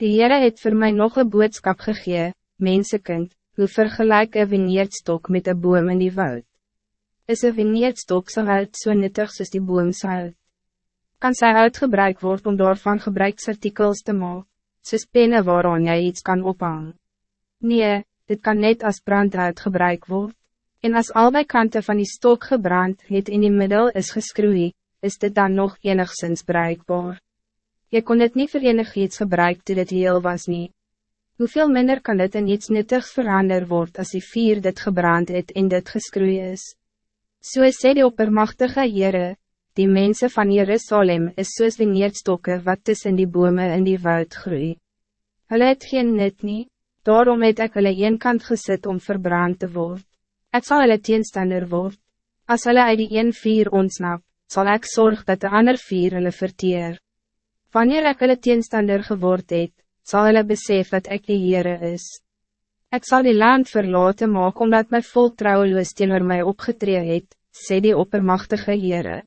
Die Heere het voor mij nog een boodschap gegee, mensenkind, hoe vergelijk een vineerdstok met een boom in die woud. Is een vineerdstok zo uit so nuttig soos die boom hout? Kan sy uitgebruik word om daarvan gebruiksartikels te maken, soos penne waaraan jy iets kan ophangen? Nee, dit kan net als brand uitgebruik word. En als albei kanten van die stok gebrand het in die middel is geskroei, is dit dan nog enigszins bereikbaar. Je kon het niet voor enig iets gebruik toe dit heel was niet. Hoeveel minder kan dit in iets nuttigs verander word als die vier dit gebrand het en dit geskroei is? So sê die oppermachtige Heere, die mensen van Jerusalem is soos die neerdstokke wat tussen die bome in die woud groei. Hulle het geen nut nie, daarom het ek hulle een kant gesit om verbrand te word. Ek sal hulle teenstander word. As hulle uit die een vier ontsnap, zal ik zorg dat de ander vier hulle verteer. Wanneer ek hulle teenstander geword het, sal hulle besef dat ik die Heere is. Ik zal die land verlaten maak omdat my volk trouweloos teenoor my opgetree het, sê die oppermachtige Heere.